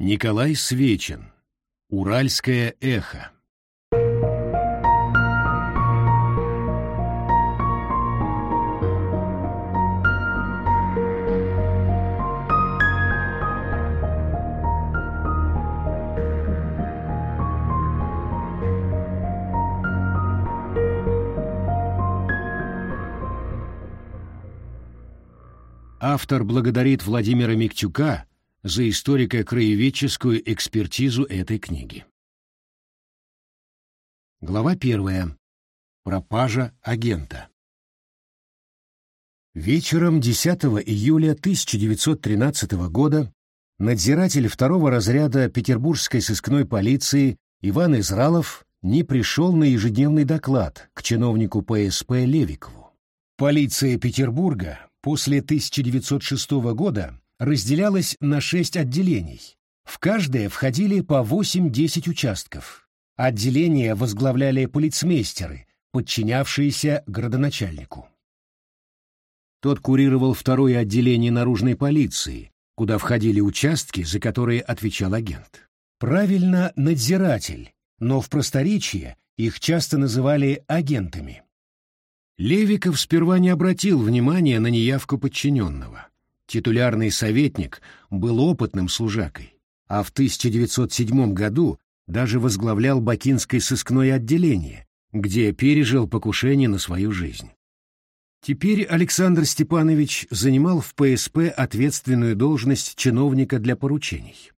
Николай Свечин. Уральское эхо. Автор благодарит Владимира Миктюка за историко-краеведческую экспертизу этой книги. Глава первая. Пропажа агента. Вечером 10 июля 1913 года надзиратель второго разряда Петербургской сыскной полиции Иван Изралов не пришел на ежедневный доклад к чиновнику ПСП Левикову. Полиция Петербурга после 1906 года разделялась на шесть отделений. В каждое входили по 8-10 участков. Отделения возглавляли полицмейстеры, подчинявшиеся градоначальнику. Тот курировал второе отделение наружной полиции, куда входили участки, за которые отвечал агент. Правильно, надзиратель, но в просторечии их часто называли агентами. Левиков сперва не обратил внимания на неявку подчиненного. Титулярный советник был опытным служакой, а в 1907 году даже возглавлял Бакинское сыскное отделение, где пережил покушение на свою жизнь. Теперь Александр Степанович занимал в ПСП ответственную должность чиновника для поручений.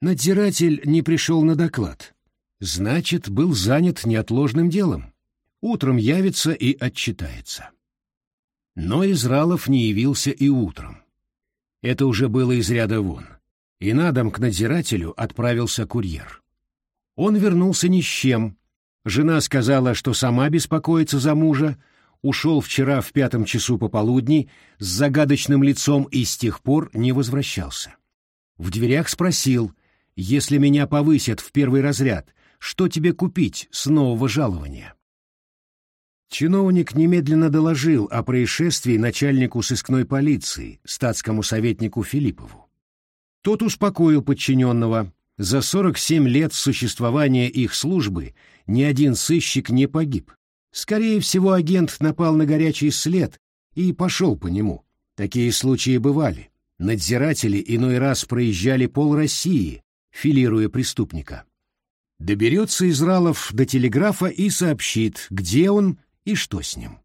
Надзиратель не пришел на доклад. Значит, был занят неотложным делом. Утром явится и отчитается. Но Изралов не явился и утром. Это уже было из ряда вон. И на дом к надзирателю отправился курьер. Он вернулся ни с чем. Жена сказала, что сама беспокоится за мужа, ушел вчера в пятом часу пополудни с загадочным лицом и с тех пор не возвращался. В дверях спросил, если меня повысят в первый разряд, что тебе купить с нового жалования? Чиновник немедленно доложил о происшествии начальнику сыскной полиции, статскому советнику Филиппову. Тот успокоил подчиненного. За 47 лет существования их службы ни один сыщик не погиб. Скорее всего, агент напал на горячий след и пошел по нему. Такие случаи бывали. Надзиратели иной раз проезжали пол России, филируя преступника. Доберется Изралов до телеграфа и сообщит, где он и что с ним.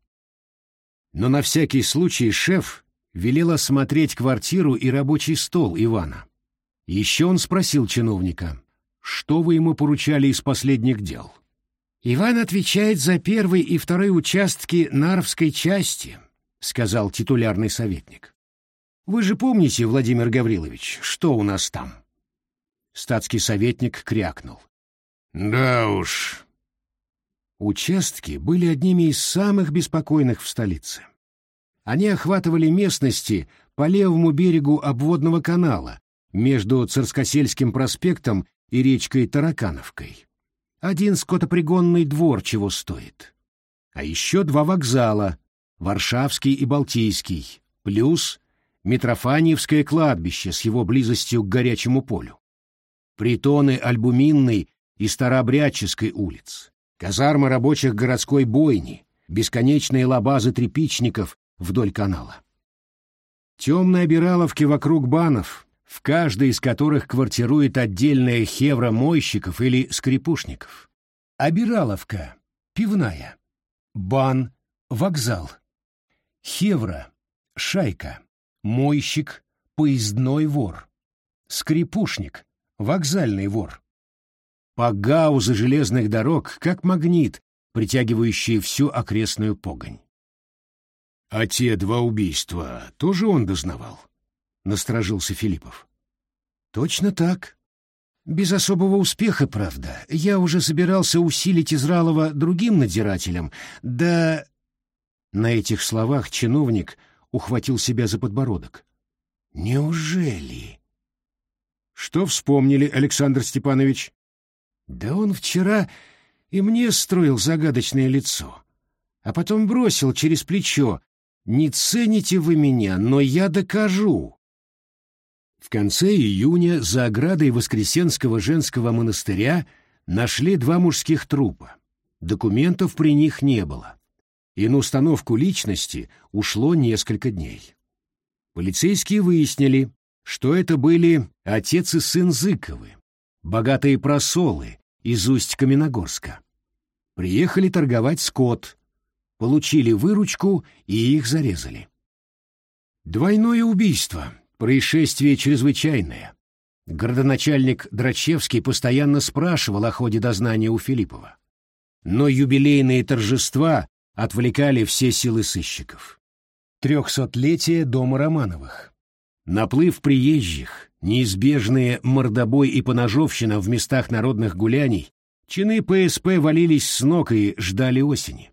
Но на всякий случай шеф велел осмотреть квартиру и рабочий стол Ивана. Еще он спросил чиновника, что вы ему поручали из последних дел. «Иван отвечает за первый и второй участки Нарвской части», — сказал титулярный советник. «Вы же помните, Владимир Гаврилович, что у нас там?» Статский советник крякнул. «Да уж, Участки были одними из самых беспокойных в столице. Они охватывали местности по левому берегу обводного канала между Царскосельским проспектом и речкой Таракановкой. Один скотопригонный двор чего стоит. А еще два вокзала — Варшавский и Балтийский, плюс Митрофаньевское кладбище с его близостью к горячему полю. Притоны Альбуминной и Старообрядческой улиц казармы рабочих городской бойни, бесконечные лабазы тряпичников вдоль канала. Темные обираловки вокруг банов, в каждой из которых квартирует отдельная хевра мойщиков или скрипушников. Обираловка — пивная. Бан — вокзал. Хевра — шайка. Мойщик — поездной вор. Скрипушник — вокзальный вор. Погаузы железных дорог, как магнит, притягивающий всю окрестную погонь. А те два убийства тоже он дознавал? Насторожился Филиппов. Точно так. Без особого успеха, правда. Я уже собирался усилить Изралова другим надзирателем, да... На этих словах чиновник ухватил себя за подбородок. Неужели? Что вспомнили, Александр Степанович? Да он вчера и мне строил загадочное лицо, а потом бросил через плечо «Не цените вы меня, но я докажу». В конце июня за оградой Воскресенского женского монастыря нашли два мужских трупа. Документов при них не было. И на установку личности ушло несколько дней. Полицейские выяснили, что это были отец и сын Зыковы, богатые просолы из Усть-Каменогорска. Приехали торговать скот, получили выручку и их зарезали. Двойное убийство, происшествие чрезвычайное. Городоначальник Драчевский постоянно спрашивал о ходе дознания у Филиппова. Но юбилейные торжества отвлекали все силы сыщиков. Трехсотлетие дома Романовых. Наплыв приезжих, неизбежные мордобой и поножовщина в местах народных гуляний, чины ПСП валились с ног и ждали осени.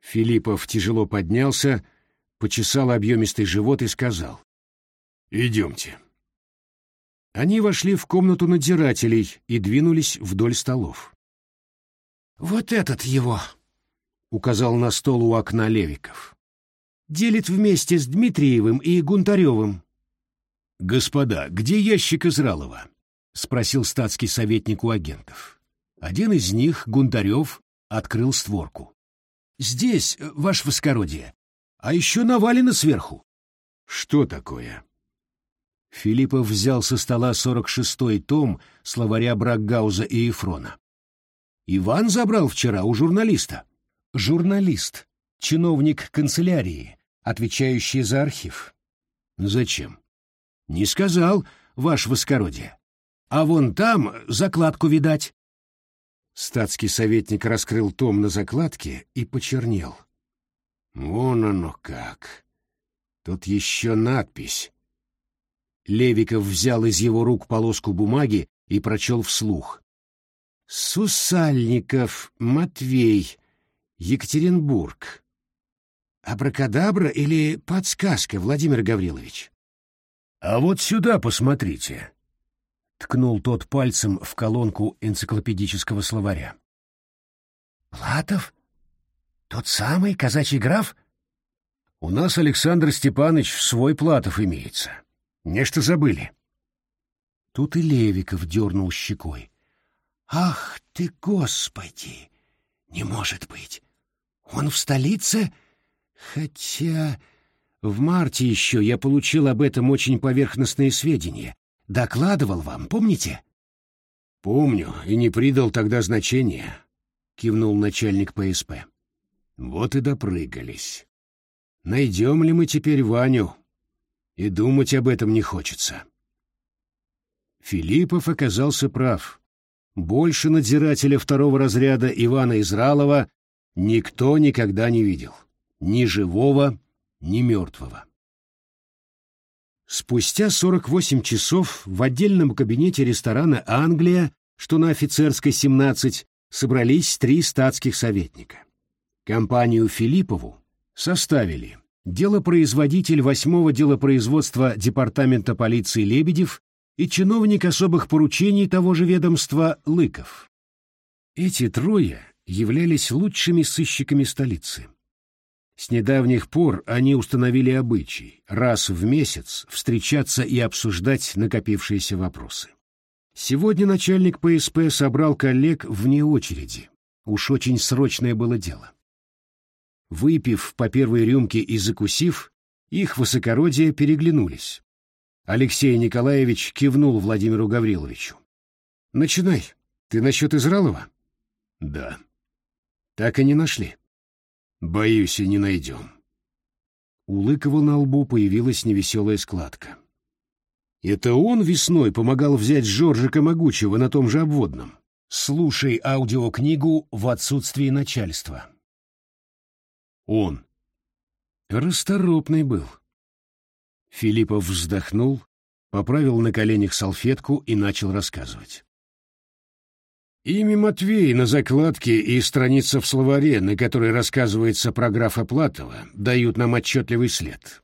Филиппов тяжело поднялся, почесал объемистый живот и сказал. «Идемте». Они вошли в комнату надзирателей и двинулись вдоль столов. «Вот этот его», — указал на стол у окна Левиков делит вместе с Дмитриевым и Гунтаревым. «Господа, где ящик Изралова?» — спросил статский советник у агентов. Один из них, Гунтарев, открыл створку. «Здесь, ваше воскородие, а еще навалено сверху». «Что такое?» Филиппов взял со стола сорок шестой том словаря Браггауза и Ефрона. «Иван забрал вчера у журналиста». «Журналист, чиновник канцелярии, отвечающий за архив. Зачем? Не сказал, ваше воскородие. А вон там закладку видать. Статский советник раскрыл том на закладке и почернел. Вон оно как. Тут еще надпись. Левиков взял из его рук полоску бумаги и прочел вслух. «Сусальников, Матвей, Екатеринбург. Абракадабра или подсказка, Владимир Гаврилович? А вот сюда посмотрите. Ткнул тот пальцем в колонку энциклопедического словаря. Платов? Тот самый казачий граф? У нас Александр Степанович свой Платов имеется. Нечто забыли. Тут и Левиков дернул щекой. Ах ты, Господи! Не может быть! Он в столице Хотя в марте еще я получил об этом очень поверхностные сведения. Докладывал вам, помните? Помню, и не придал тогда значения, кивнул начальник ПСП. Вот и допрыгались. Найдем ли мы теперь Ваню? И думать об этом не хочется. Филиппов оказался прав. Больше надзирателя второго разряда Ивана Изралова никто никогда не видел ни живого, ни мертвого. Спустя 48 часов в отдельном кабинете ресторана «Англия», что на офицерской 17, собрались три статских советника. Компанию Филиппову составили делопроизводитель восьмого делопроизводства Департамента полиции Лебедев и чиновник особых поручений того же ведомства Лыков. Эти трое являлись лучшими сыщиками столицы. С недавних пор они установили обычай раз в месяц встречаться и обсуждать накопившиеся вопросы. Сегодня начальник ПСП собрал коллег вне очереди. Уж очень срочное было дело. Выпив по первой рюмке и закусив, их высокородие переглянулись. Алексей Николаевич кивнул Владимиру Гавриловичу. «Начинай. Ты насчет Изралова?» «Да». «Так и не нашли». Боюсь, и не найдем. У Лыкова на лбу появилась невеселая складка. Это он весной помогал взять Жоржика Могучего на том же обводном. Слушай аудиокнигу в отсутствии начальства. Он. Расторопный был. Филиппов вздохнул, поправил на коленях салфетку и начал рассказывать. Имя Матвей на закладке и страница в словаре, на которой рассказывается про графа Платова, дают нам отчетливый след.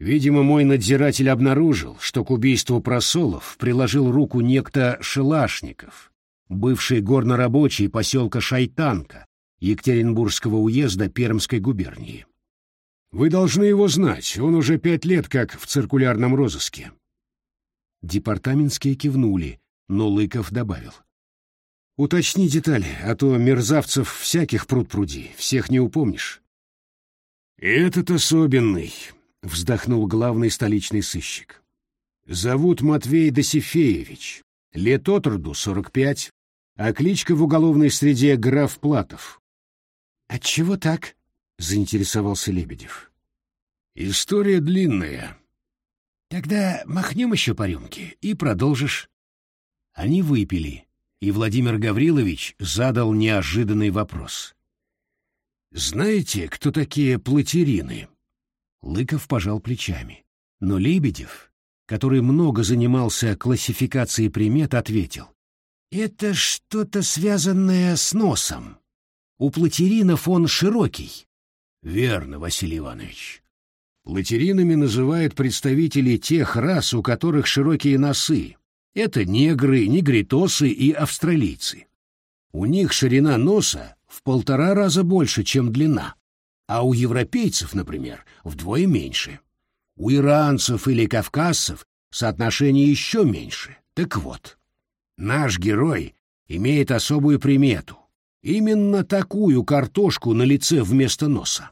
Видимо, мой надзиратель обнаружил, что к убийству просолов приложил руку некто Шелашников, бывший горнорабочий поселка Шайтанка Екатеринбургского уезда Пермской губернии. Вы должны его знать, он уже пять лет как в циркулярном розыске. Департаментские кивнули, но Лыков добавил. «Уточни детали, а то мерзавцев всяких пруд-пруди, всех не упомнишь». «Этот особенный», — вздохнул главный столичный сыщик. «Зовут Матвей Досифеевич. Лет от роду сорок пять, а кличка в уголовной среде граф Платов». «Отчего так?» — заинтересовался Лебедев. «История длинная». «Тогда махнем еще по рюмке и продолжишь». Они выпили, и Владимир Гаврилович задал неожиданный вопрос. «Знаете, кто такие платерины?» Лыков пожал плечами. Но Лебедев, который много занимался классификацией примет, ответил. «Это что-то связанное с носом. У платеринов он широкий». «Верно, Василий Иванович. Платеринами называют представителей тех рас, у которых широкие носы. Это негры, негритосы и австралийцы. У них ширина носа в полтора раза больше, чем длина, а у европейцев, например, вдвое меньше. У иранцев или кавказцев соотношение еще меньше. Так вот, наш герой имеет особую примету. Именно такую картошку на лице вместо носа.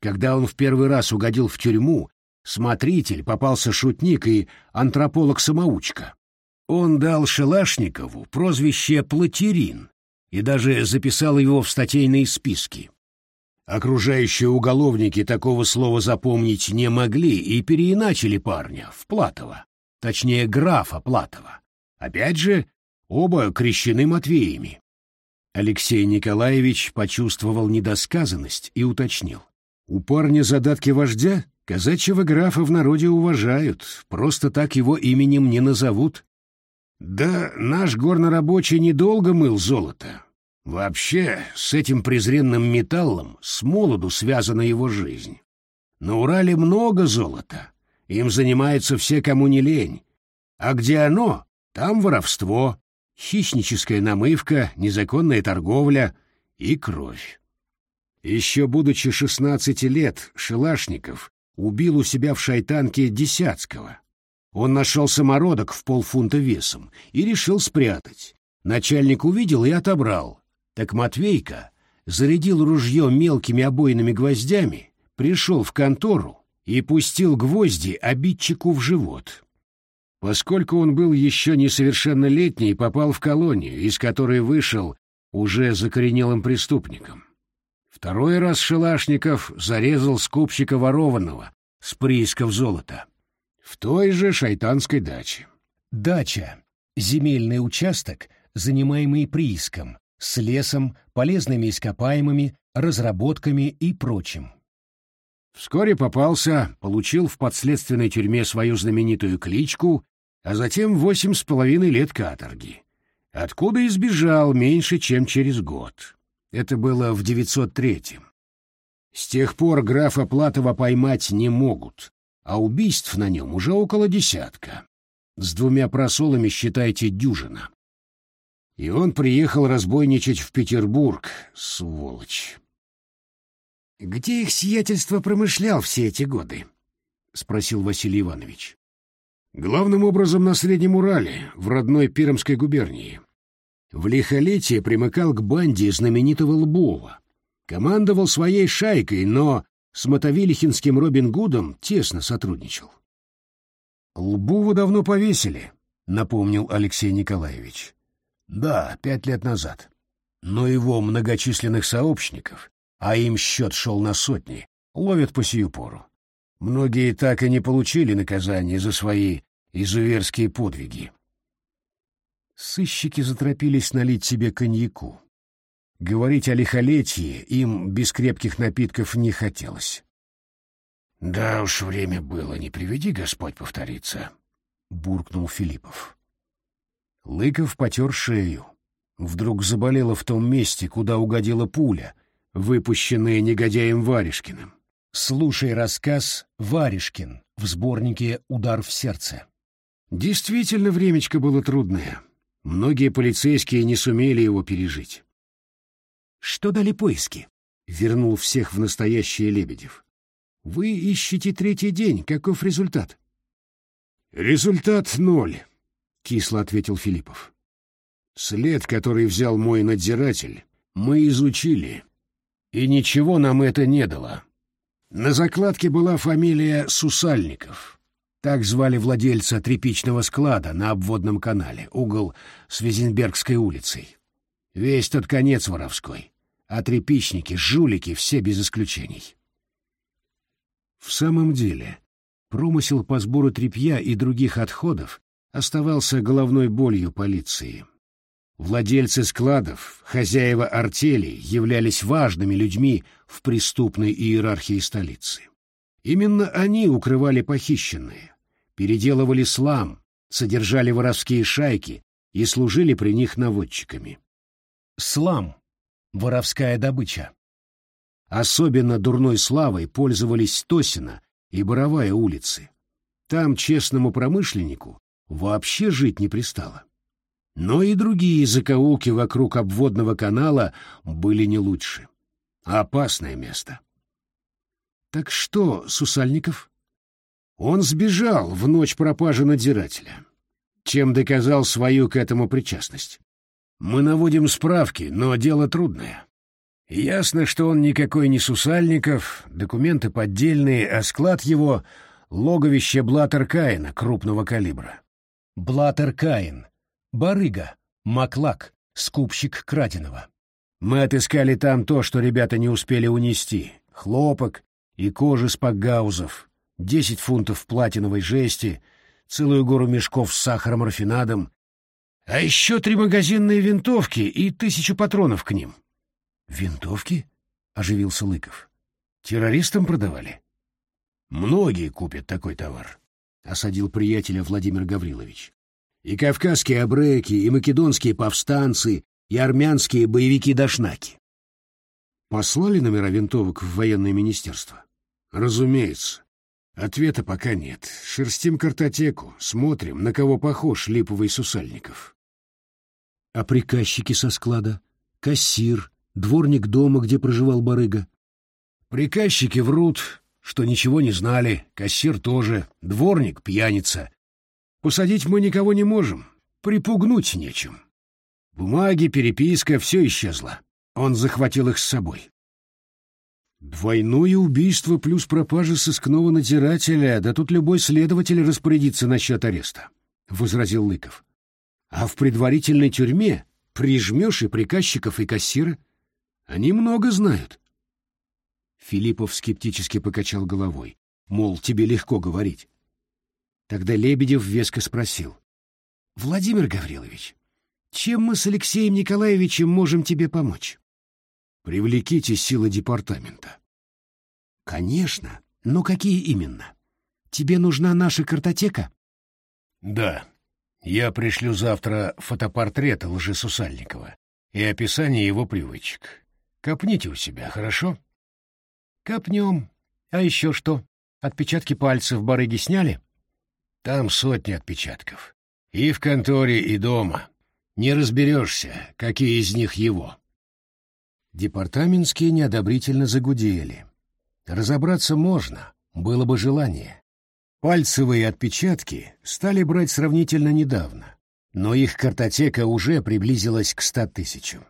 Когда он в первый раз угодил в тюрьму, смотритель попался шутник и антрополог-самоучка. Он дал Шелашникову прозвище «Платерин», и даже записал его в статейные списки. Окружающие уголовники такого слова запомнить не могли и переиначили парня в Платова, точнее графа Платова. Опять же, оба крещены Матвеями. Алексей Николаевич почувствовал недосказанность и уточнил. У парня задатки вождя? Казачьего графа в народе уважают, просто так его именем не назовут. Да наш горнорабочий недолго мыл золото, Вообще, с этим презренным металлом с молоду связана его жизнь. На Урале много золота, им занимаются все, кому не лень. А где оно, там воровство, хищническая намывка, незаконная торговля и кровь. Еще будучи шестнадцати лет, Шелашников убил у себя в шайтанке Десятского. Он нашел самородок в полфунта весом и решил спрятать. Начальник увидел и отобрал, так Матвейка зарядил ружье мелкими обойными гвоздями, пришел в контору и пустил гвозди обидчику в живот. Поскольку он был еще несовершеннолетний, попал в колонию, из которой вышел уже закоренелым преступником. Второй раз Шелашников зарезал скупщика ворованного с приисков золота в той же шайтанской даче. Дача — земельный участок, занимаемый прииском, с лесом, полезными ископаемыми, разработками и прочим. Вскоре попался, получил в подследственной тюрьме свою знаменитую кличку, а затем восемь с половиной лет каторги. Откуда избежал меньше, чем через год. Это было в 903-м. С тех пор графа Платова поймать не могут, а убийств на нем уже около десятка. С двумя просолами считайте дюжина. И он приехал разбойничать в Петербург, сволочь. «Где их сиятельство промышлял все эти годы?» — спросил Василий Иванович. «Главным образом на Среднем Урале, в родной Пермской губернии. В лихолетие примыкал к банде знаменитого Лбова. Командовал своей шайкой, но с Мотовилихинским Робин Гудом тесно сотрудничал. «Лбова давно повесили», — напомнил Алексей Николаевич. Да, пять лет назад. Но его многочисленных сообщников, а им счет шел на сотни, ловят по сию пору. Многие так и не получили наказание за свои изуверские подвиги. Сыщики заторопились налить себе коньяку. Говорить о лихолетии им без крепких напитков не хотелось. «Да уж, время было, не приведи Господь повториться», — буркнул Филиппов. Лыков потер шею. Вдруг заболела в том месте, куда угодила пуля, выпущенная негодяем Варежкиным. Слушай рассказ «Варежкин» в сборнике «Удар в сердце». Действительно, времечко было трудное. Многие полицейские не сумели его пережить. «Что дали поиски?» — вернул всех в настоящее Лебедев. «Вы ищете третий день. Каков результат?» Результат ноль, кисло ответил Филиппов. След, который взял мой надзиратель, мы изучили, и ничего нам это не дало. На закладке была фамилия Сусальников. Так звали владельца тряпичного склада на обводном канале, угол с Везенбергской улицей. Весь тот конец воровской. А тряпичники, жулики, все без исключений. В самом деле, промысел по сбору тряпья и других отходов оставался головной болью полиции. Владельцы складов, хозяева артелей являлись важными людьми в преступной иерархии столицы. Именно они укрывали похищенные, переделывали слам, содержали воровские шайки и служили при них наводчиками. Слам — воровская добыча. Особенно дурной славой пользовались Тосина и Боровая улицы. Там честному промышленнику вообще жить не пристало. Но и другие закоулки вокруг обводного канала были не лучше. Опасное место. Так что, Сусальников? Он сбежал в ночь пропажи надзирателя, чем доказал свою к этому причастность. Мы наводим справки, но дело трудное. Ясно, что он никакой не Сусальников, документы поддельные, а склад его — логовище Блаттер Каина крупного калибра. Блаттер Каин, барыга, маклак, скупщик краденого. Мы отыскали там то, что ребята не успели унести — хлопок и кожи с пагаузов, десять фунтов платиновой жести, целую гору мешков с сахаром-рафинадом, а еще три магазинные винтовки и тысячу патронов к ним. «Винтовки?» — оживился Лыков. «Террористам продавали?» «Многие купят такой товар», — осадил приятеля Владимир Гаврилович. «И кавказские абреки, и македонские повстанцы, и армянские боевики-дошнаки». «Послали номера винтовок в военное министерство?» «Разумеется. Ответа пока нет. Шерстим картотеку, смотрим, на кого похож липовый Сусальников». «А приказчики со склада? Кассир, дворник дома, где проживал барыга. Приказчики врут, что ничего не знали, кассир тоже, дворник — пьяница. Посадить мы никого не можем, припугнуть нечем. Бумаги, переписка — все исчезло. Он захватил их с собой. Двойное убийство плюс пропажа сыскного надзирателя, да тут любой следователь распорядится насчет ареста, — возразил Лыков. А в предварительной тюрьме прижмешь и приказчиков, и кассира — они много знают. Филиппов скептически покачал головой, мол, тебе легко говорить. Тогда Лебедев веско спросил. — Владимир Гаврилович, чем мы с Алексеем Николаевичем можем тебе помочь? — Привлеките силы департамента. — Конечно, но какие именно? Тебе нужна наша картотека? — Да. Я пришлю завтра фотопортрет Лжесусальникова и описание его привычек. Копните у себя, хорошо? Копнем. А еще что? Отпечатки пальцев барыги сняли? Там сотни отпечатков. И в конторе, и дома. Не разберешься, какие из них его. Департаментские неодобрительно загудели. Разобраться можно, было бы желание. Пальцевые отпечатки стали брать сравнительно недавно, но их картотека уже приблизилась к ста тысячам.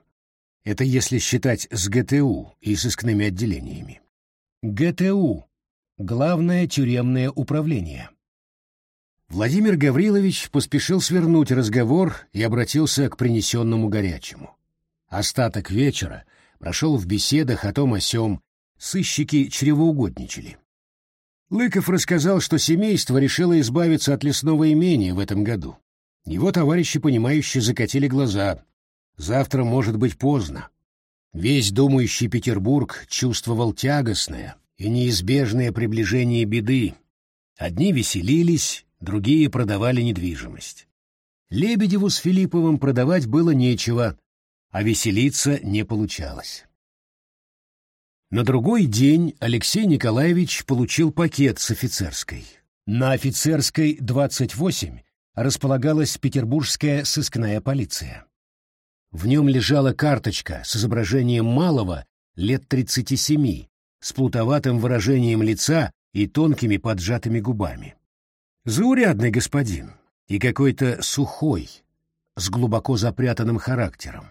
Это если считать с ГТУ и сыскными отделениями. ГТУ — Главное тюремное управление. Владимир Гаврилович поспешил свернуть разговор и обратился к принесенному горячему. Остаток вечера прошел в беседах о том о сём, сыщики чревоугодничали. Лыков рассказал, что семейство решило избавиться от лесного имения в этом году. Его товарищи, понимающие, закатили глаза, Завтра может быть поздно. Весь думающий Петербург чувствовал тягостное и неизбежное приближение беды. Одни веселились, другие продавали недвижимость. Лебедеву с Филипповым продавать было нечего, а веселиться не получалось. На другой день Алексей Николаевич получил пакет с офицерской. На офицерской 28 располагалась петербургская сыскная полиция. В нем лежала карточка с изображением малого лет 37, с плутоватым выражением лица и тонкими поджатыми губами. Заурядный господин и какой-то сухой, с глубоко запрятанным характером.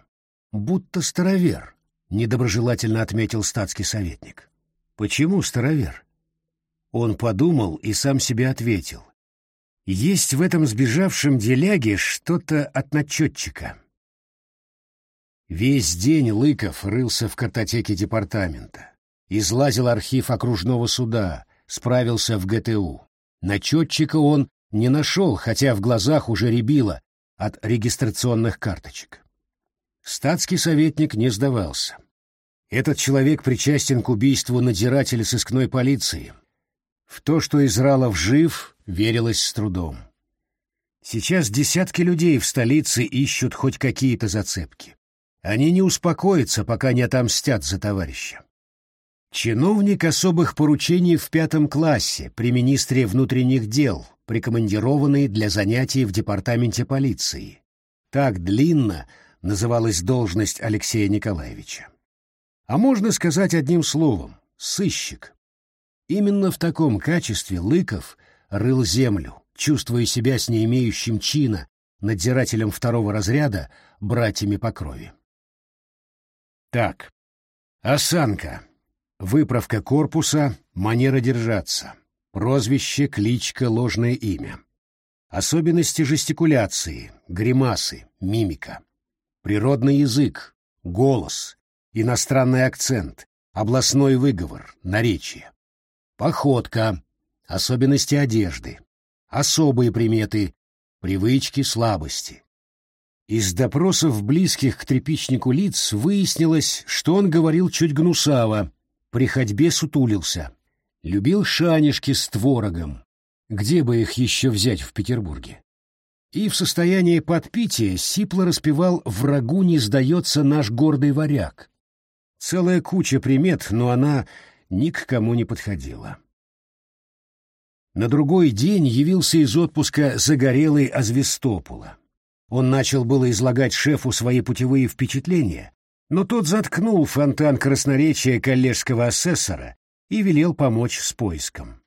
Будто старовер, недоброжелательно отметил статский советник. Почему старовер? Он подумал и сам себе ответил. Есть в этом сбежавшем деляге что-то от начетчика. Весь день Лыков рылся в картотеке департамента, излазил архив окружного суда, справился в ГТУ. Начетчика он не нашел, хотя в глазах уже рябило от регистрационных карточек. Статский советник не сдавался. Этот человек причастен к убийству надзирателя сыскной полиции. В то, что Изралов жив, верилось с трудом. Сейчас десятки людей в столице ищут хоть какие-то зацепки. Они не успокоятся, пока не отомстят за товарища. Чиновник особых поручений в пятом классе при министре внутренних дел, прикомандированный для занятий в департаменте полиции. Так длинно называлась должность Алексея Николаевича. А можно сказать одним словом — сыщик. Именно в таком качестве Лыков рыл землю, чувствуя себя с не имеющим чина надзирателем второго разряда братьями по крови. Так, осанка, выправка корпуса, манера держаться, прозвище, кличка, ложное имя. Особенности жестикуляции, гримасы, мимика. Природный язык, голос, иностранный акцент, областной выговор, наречие. Походка, особенности одежды, особые приметы, привычки, слабости, из допросов близких к трепичнику лиц выяснилось, что он говорил чуть гнусаво, при ходьбе сутулился. Любил шанишки с творогом. Где бы их еще взять в Петербурге? И в состоянии подпития сипло распевал «Врагу не сдается наш гордый варяг». Целая куча примет, но она ни к кому не подходила. На другой день явился из отпуска загорелый Азвестопола. Он начал было излагать шефу свои путевые впечатления, но тот заткнул фонтан красноречия коллежского асессора и велел помочь с поиском.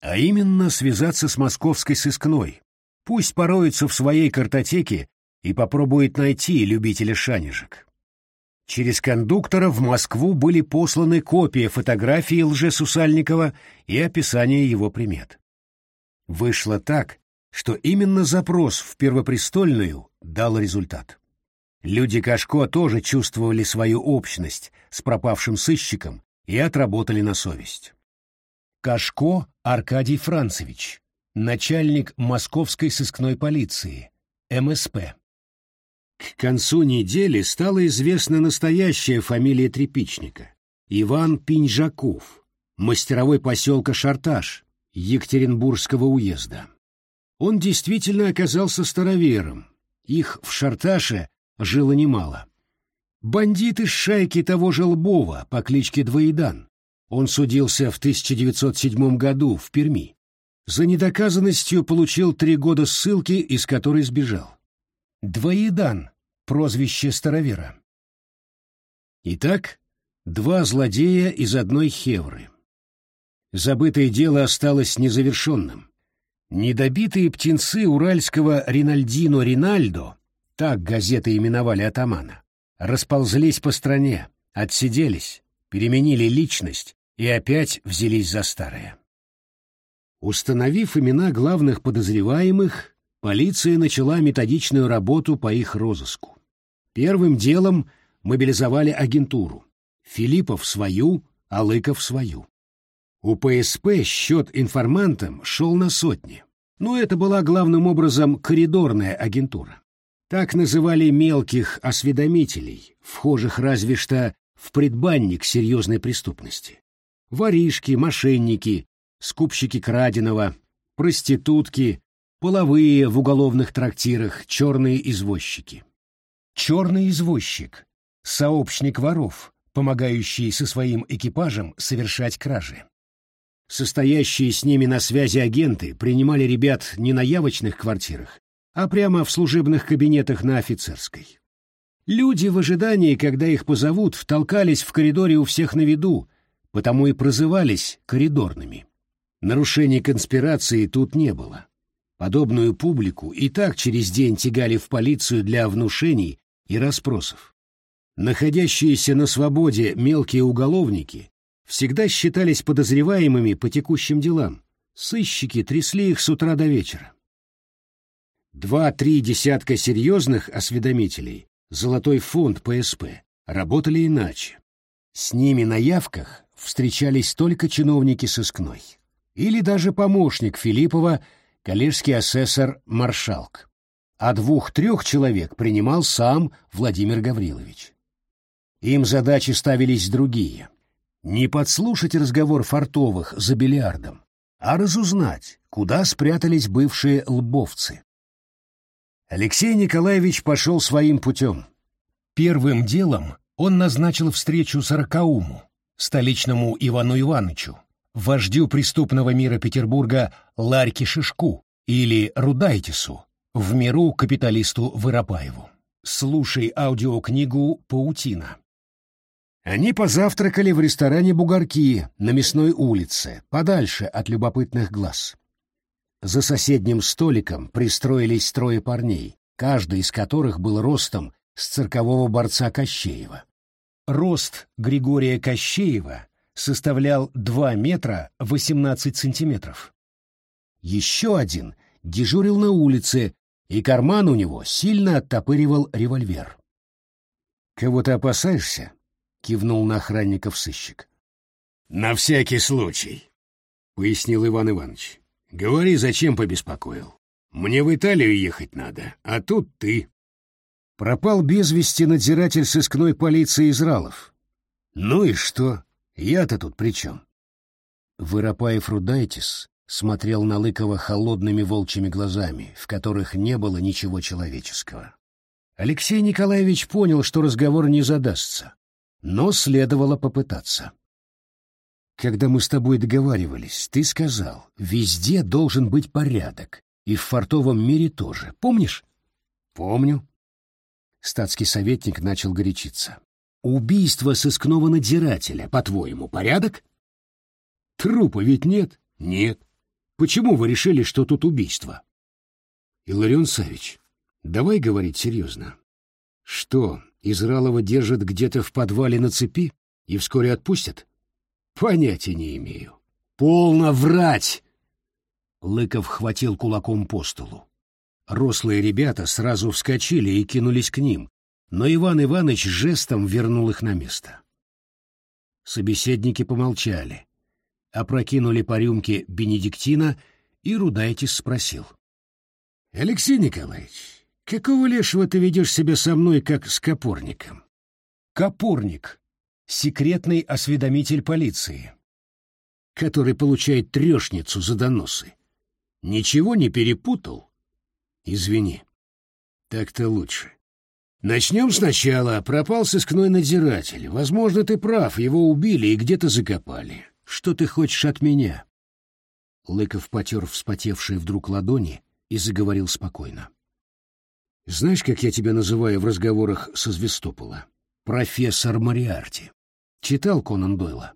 А именно связаться с московской сыскной. Пусть пороется в своей картотеке и попробует найти любителя шанежек. Через кондуктора в Москву были посланы копии фотографии Лжесусальникова и описание его примет. Вышло так, что именно запрос в Первопрестольную дал результат. Люди Кашко тоже чувствовали свою общность с пропавшим сыщиком и отработали на совесть. Кашко Аркадий Францевич, начальник Московской сыскной полиции, МСП. К концу недели стала известна настоящая фамилия трепичника — Иван Пинжаков, мастеровой поселка Шарташ, Екатеринбургского уезда. Он действительно оказался старовером. Их в Шарташе жило немало. Бандит из шайки того же Лбова по кличке Двоедан. Он судился в 1907 году в Перми. За недоказанностью получил три года ссылки, из которой сбежал. Двоедан — прозвище старовера. Итак, два злодея из одной хевры. Забытое дело осталось незавершенным. Недобитые птенцы уральского Ринальдино Ринальдо, так газеты именовали атамана, расползлись по стране, отсиделись, переменили личность и опять взялись за старое. Установив имена главных подозреваемых, полиция начала методичную работу по их розыску. Первым делом мобилизовали агентуру. Филиппов свою, Алыков свою. У ПСП счет информантам шел на сотни, но это была главным образом коридорная агентура. Так называли мелких осведомителей, вхожих разве что в предбанник серьезной преступности. Воришки, мошенники, скупщики краденого, проститутки, половые в уголовных трактирах, черные извозчики. Черный извозчик — сообщник воров, помогающий со своим экипажем совершать кражи. Состоящие с ними на связи агенты принимали ребят не на явочных квартирах, а прямо в служебных кабинетах на офицерской. Люди в ожидании, когда их позовут, втолкались в коридоре у всех на виду, потому и прозывались коридорными. Нарушений конспирации тут не было. Подобную публику и так через день тягали в полицию для внушений и расспросов. Находящиеся на свободе мелкие уголовники всегда считались подозреваемыми по текущим делам. Сыщики трясли их с утра до вечера. Два-три десятка серьезных осведомителей, золотой фонд ПСП, работали иначе. С ними на явках встречались только чиновники сыскной. Или даже помощник Филиппова, коллежский асессор Маршалк. А двух-трех человек принимал сам Владимир Гаврилович. Им задачи ставились другие. Не подслушать разговор фартовых за бильярдом, а разузнать, куда спрятались бывшие лбовцы. Алексей Николаевич пошел своим путем. Первым делом он назначил встречу Сорокауму, столичному Ивану Ивановичу, вождю преступного мира Петербурга Ларьке Шишку или Рудайтису, в миру капиталисту Воропаеву. Слушай аудиокнигу «Паутина». Они позавтракали в ресторане «Бугорки» на Мясной улице, подальше от любопытных глаз. За соседним столиком пристроились трое парней, каждый из которых был ростом с циркового борца Кощеева. Рост Григория Кощеева составлял 2 метра 18 сантиметров. Еще один дежурил на улице, и карман у него сильно оттопыривал револьвер. «Кого ты опасаешься?» — кивнул на охранников сыщик. «На всякий случай», — пояснил Иван Иванович. «Говори, зачем побеспокоил. Мне в Италию ехать надо, а тут ты». Пропал без вести надзиратель сыскной полиции Изралов. Ну и что? Я-то тут при чем? Выропаев Рудайтис смотрел на Лыкова холодными волчьими глазами, в которых не было ничего человеческого. Алексей Николаевич понял, что разговор не задастся, но следовало попытаться. Когда мы с тобой договаривались, ты сказал, везде должен быть порядок, и в фартовом мире тоже. Помнишь? Помню. Статский советник начал горячиться. Убийство сыскного надзирателя, по-твоему, порядок? Трупа ведь нет? Нет. Почему вы решили, что тут убийство? Иларион Савич, давай говорить серьезно. Что, Изралова держат где-то в подвале на цепи и вскоре отпустят? Понятия не имею. Полно врать! Лыков хватил кулаком по столу. Рослые ребята сразу вскочили и кинулись к ним, но Иван Иванович жестом вернул их на место. Собеседники помолчали, опрокинули по рюмке Бенедиктина, и Рудайтис спросил. — Алексей Николаевич, какого лешего ты ведешь себя со мной, как с копорником? — Копорник — секретный осведомитель полиции, который получает трешницу за доносы. Ничего не перепутал? — Извини. Так-то лучше. Начнем сначала. Пропал сыскной надзиратель. Возможно, ты прав, его убили и где-то закопали. Что ты хочешь от меня? Лыков потер вспотевшие вдруг ладони и заговорил спокойно. Знаешь, как я тебя называю в разговорах со Звестопола? Профессор Мариарти. Читал Конан Дойла?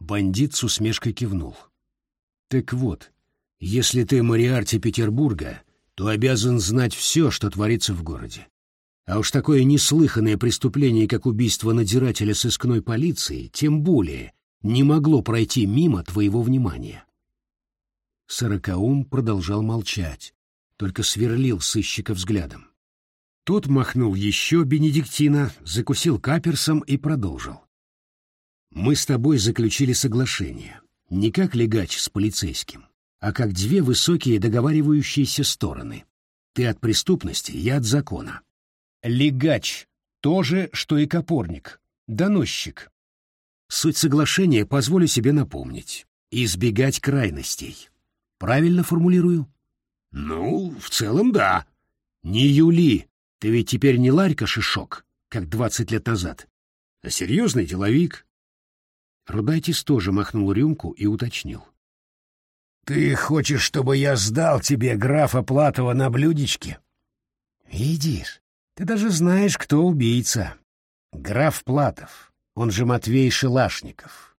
Бандит с усмешкой кивнул. Так вот, если ты Мариарти Петербурга, то обязан знать все, что творится в городе. А уж такое неслыханное преступление, как убийство надзирателя сыскной полиции, тем более не могло пройти мимо твоего внимания. Сорокаум продолжал молчать, только сверлил сыщика взглядом. Тот махнул еще Бенедиктина, закусил каперсом и продолжил. «Мы с тобой заключили соглашение, не как легач с полицейским, а как две высокие договаривающиеся стороны. Ты от преступности, я от закона. Легач — то же, что и копорник, доносчик. Суть соглашения позволю себе напомнить. Избегать крайностей. Правильно формулирую? Ну, в целом, да. Не Юли, ты ведь теперь не Ларька Шишок, как двадцать лет назад, а серьезный деловик. Рудайтис тоже махнул рюмку и уточнил. — ты хочешь, чтобы я сдал тебе графа Платова на блюдечке? Видишь, ты даже знаешь, кто убийца. Граф Платов, он же Матвей Шелашников.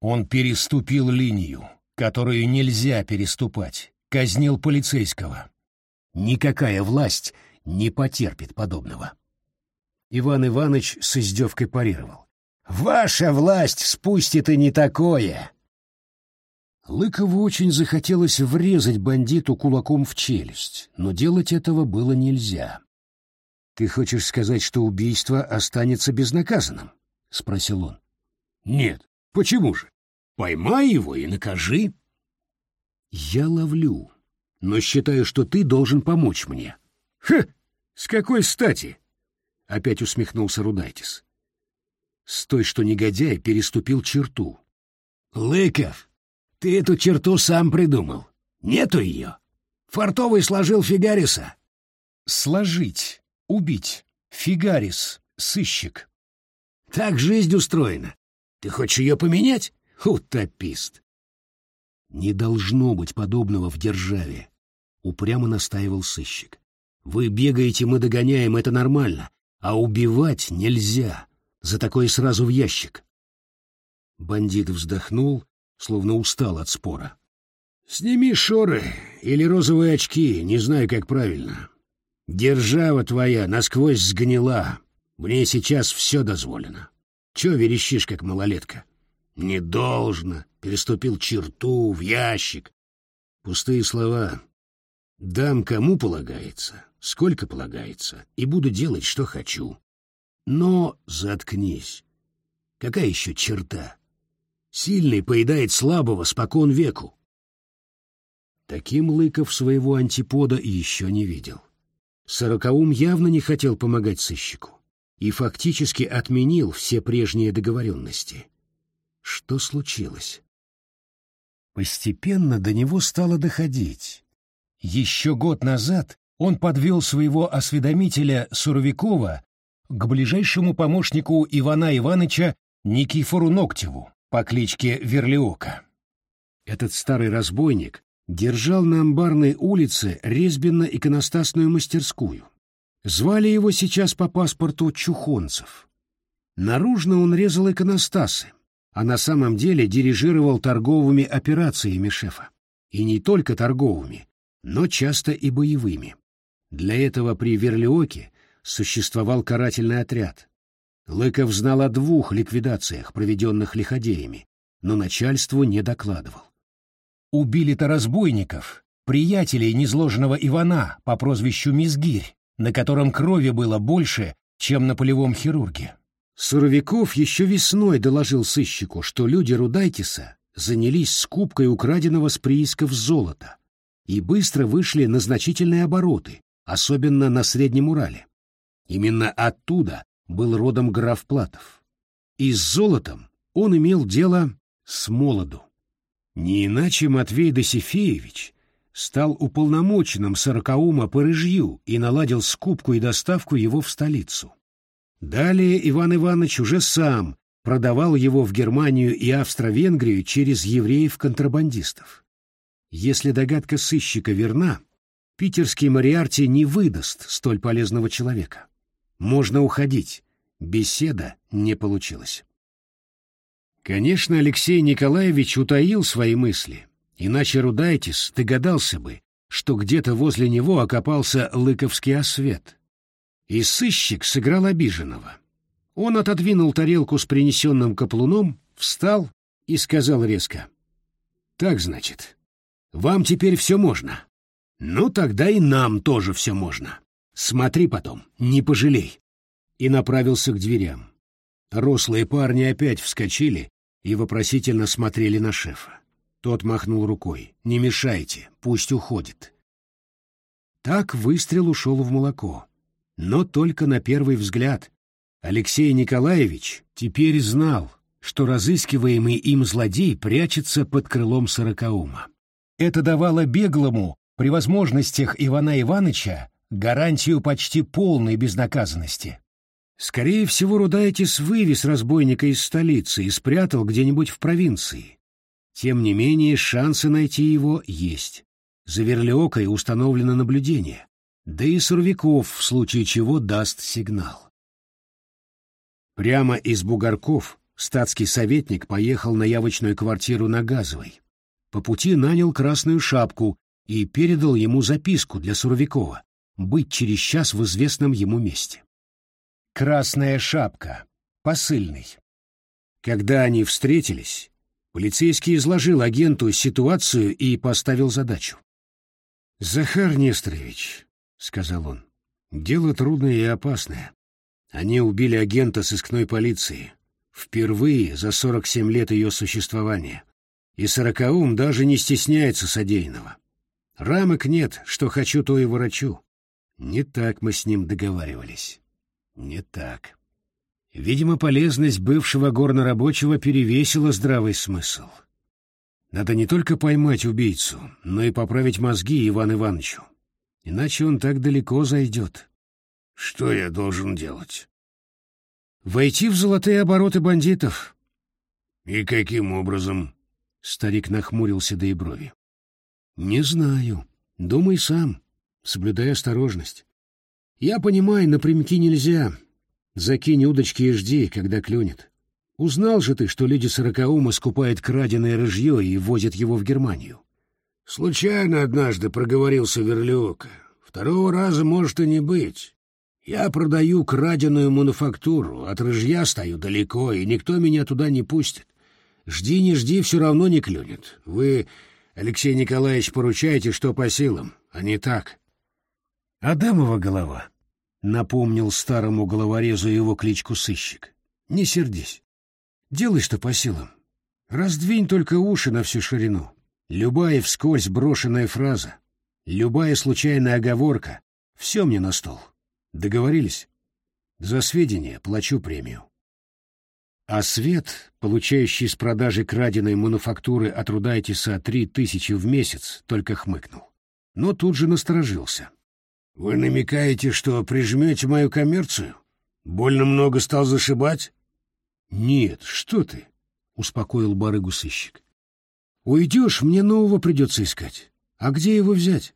Он переступил линию, которую нельзя переступать, казнил полицейского. Никакая власть не потерпит подобного. Иван Иванович с издевкой парировал. «Ваша власть спустит и не такое!» Лыкову очень захотелось врезать бандиту кулаком в челюсть, но делать этого было нельзя. «Ты хочешь сказать, что убийство останется безнаказанным?» — спросил он. «Нет, почему же? Поймай его и накажи». «Я ловлю, но считаю, что ты должен помочь мне». «Ха! С какой стати?» — опять усмехнулся Рудайтис. «С той, что негодяй переступил черту». «Лыков, ты эту черту сам придумал. Нету ее. Фартовый сложил Фигариса». «Сложить, убить, Фигарис, сыщик». «Так жизнь устроена. Ты хочешь ее поменять? Утопист!» «Не должно быть подобного в державе», — упрямо настаивал сыщик. «Вы бегаете, мы догоняем, это нормально, а убивать нельзя. За такое сразу в ящик». Бандит вздохнул, словно устал от спора. «Сними шоры или розовые очки, не знаю, как правильно. Держава твоя насквозь сгнила. Мне сейчас все дозволено. Чего верещишь, как малолетка?» «Не должно», переступил черту, в ящик. Пустые слова. Дам кому полагается, сколько полагается, и буду делать, что хочу. Но заткнись. Какая еще черта? Сильный поедает слабого спокон веку. Таким Лыков своего антипода еще не видел. Сорокаум явно не хотел помогать сыщику и фактически отменил все прежние договоренности. Что случилось? Постепенно до него стало доходить. Еще год назад он подвел своего осведомителя Суровикова к ближайшему помощнику Ивана Ивановича Никифору Ноктеву по кличке Верлиока. Этот старый разбойник держал на амбарной улице резбенно-иконостасную мастерскую. Звали его сейчас по паспорту Чухонцев. Наружно он резал иконостасы, а на самом деле дирижировал торговыми операциями шефа. И не только торговыми, но часто и боевыми. Для этого при Верлиоке существовал карательный отряд. Лыков знал о двух ликвидациях, проведенных лиходеями, но начальству не докладывал. Убили-то разбойников, приятелей незложенного Ивана по прозвищу Мизгирь, на котором крови было больше, чем на полевом хирурге. Суровиков еще весной доложил сыщику, что люди Рудайтиса занялись скупкой украденного с приисков золота и быстро вышли на значительные обороты, особенно на Среднем Урале. Именно оттуда был родом граф Платов. И с золотом он имел дело с молоду. Не иначе Матвей Досифеевич стал уполномоченным сорокаума по рыжью и наладил скупку и доставку его в столицу. Далее Иван Иванович уже сам продавал его в Германию и Австро-Венгрию через евреев-контрабандистов. Если догадка сыщика верна, питерский Мариарти не выдаст столь полезного человека. Можно уходить. Беседа не получилась. Конечно, Алексей Николаевич утаил свои мысли, иначе Рудайтис догадался бы, что где-то возле него окопался Лыковский освет — и сыщик сыграл обиженного. Он отодвинул тарелку с принесенным каплуном, встал и сказал резко. «Так, значит, вам теперь все можно. Ну, тогда и нам тоже все можно. Смотри потом, не пожалей». И направился к дверям. Рослые парни опять вскочили и вопросительно смотрели на шефа. Тот махнул рукой. «Не мешайте, пусть уходит». Так выстрел ушел в молоко но только на первый взгляд. Алексей Николаевич теперь знал, что разыскиваемый им злодей прячется под крылом сорокаума. Это давало беглому, при возможностях Ивана Ивановича, гарантию почти полной безнаказанности. Скорее всего, Рудайтис вывез разбойника из столицы и спрятал где-нибудь в провинции. Тем не менее, шансы найти его есть. За Верлиокой установлено наблюдение да и Сурвиков в случае чего даст сигнал. Прямо из Бугорков статский советник поехал на явочную квартиру на Газовой. по пути нанял красную шапку и передал ему записку для Суровикова быть через час в известном ему месте. Красная шапка. Посыльный. Когда они встретились, полицейский изложил агенту ситуацию и поставил задачу. «Захар Несторович», — сказал он, — «дело трудное и опасное. Они убили агента сыскной полиции. Впервые за 47 лет ее существования. И сорокаум даже не стесняется содеянного. Рамок нет, что хочу, то и ворочу. Не так мы с ним договаривались. Не так. Видимо, полезность бывшего горнорабочего перевесила здравый смысл. Надо не только поймать убийцу, но и поправить мозги Иван Ивановичу. Иначе он так далеко зайдет. Что я должен делать? Войти в золотые обороты бандитов. И каким образом? Старик нахмурился до и брови. Не знаю. Думай сам, соблюдай осторожность. Я понимаю, напрямки нельзя. Закинь удочки и жди, когда клюнет. Узнал же ты, что люди сорокаума скупают краденое рыжье и возят его в Германию. Случайно однажды проговорился Верлиока. Второго раза может и не быть. Я продаю краденую мануфактуру, от рыжья стою далеко, и никто меня туда не пустит. Жди, не жди, все равно не клюнет. Вы, Алексей Николаевич, поручаете, что по силам, а не так. Адамова голова, — напомнил старому головорезу его кличку сыщик. Не сердись. Делай, что по силам. Раздвинь только уши на всю ширину. Любая вскользь брошенная фраза, любая случайная оговорка — все мне на стол. Договорились? За сведения плачу премию. А Свет, получающий с продажи краденой мануфактуры от Рудайтиса три тысячи в месяц, только хмыкнул. Но тут же насторожился. — Вы намекаете, что прижмете мою коммерцию? Больно много стал зашибать? — Нет, что ты, — успокоил барыгу сыщик. — Уйдешь, мне нового придется искать. А где его взять?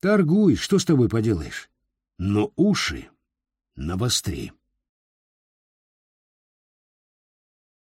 Торгуй, что с тобой поделаешь? но уши навостри.